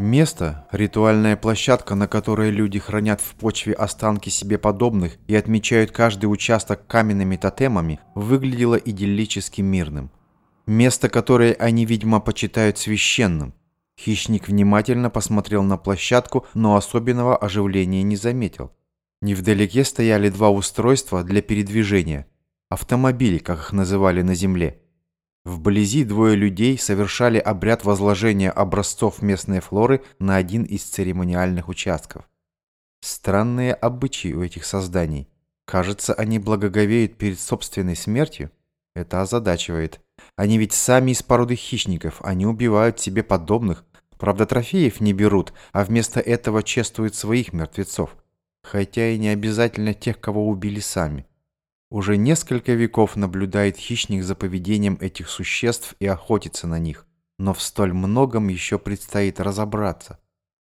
Место, ритуальная площадка, на которой люди хранят в почве останки себе подобных и отмечают каждый участок каменными тотемами, выглядело идиллически мирным. Место, которое они, видимо, почитают священным. Хищник внимательно посмотрел на площадку, но особенного оживления не заметил. Невдалеке стояли два устройства для передвижения. Автомобили, как их называли на земле. Вблизи двое людей совершали обряд возложения образцов местной флоры на один из церемониальных участков. Странные обычаи у этих созданий. Кажется, они благоговеют перед собственной смертью. Это озадачивает. Они ведь сами из породы хищников, они убивают себе подобных. Правда, трофеев не берут, а вместо этого чествуют своих мертвецов. Хотя и не обязательно тех, кого убили сами. Уже несколько веков наблюдает хищник за поведением этих существ и охотится на них, но в столь многом еще предстоит разобраться.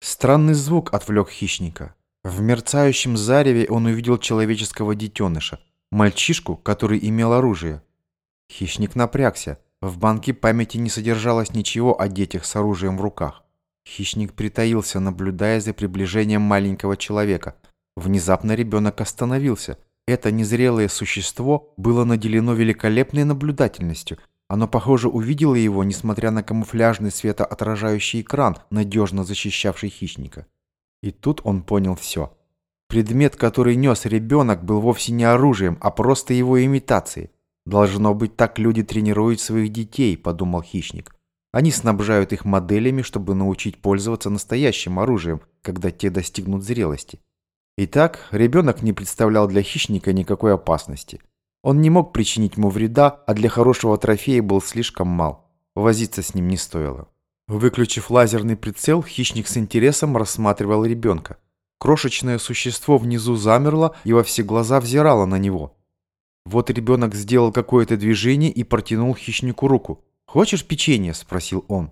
Странный звук отвлек хищника. В мерцающем зареве он увидел человеческого детеныша, мальчишку, который имел оружие. Хищник напрягся. В банке памяти не содержалось ничего о детях с оружием в руках. Хищник притаился, наблюдая за приближением маленького человека. Внезапно ребенок остановился – это незрелое существо было наделено великолепной наблюдательностью. Оно, похоже, увидело его, несмотря на камуфляжный светоотражающий экран, надежно защищавший хищника. И тут он понял все. Предмет, который нес ребенок, был вовсе не оружием, а просто его имитацией. «Должно быть, так люди тренируют своих детей», – подумал хищник. Они снабжают их моделями, чтобы научить пользоваться настоящим оружием, когда те достигнут зрелости. Итак, ребенок не представлял для хищника никакой опасности. Он не мог причинить ему вреда, а для хорошего трофея был слишком мал. Возиться с ним не стоило. Выключив лазерный прицел, хищник с интересом рассматривал ребенка. Крошечное существо внизу замерло и во все глаза взирало на него. Вот ребенок сделал какое-то движение и протянул хищнику руку. «Хочешь печенье?» – спросил он.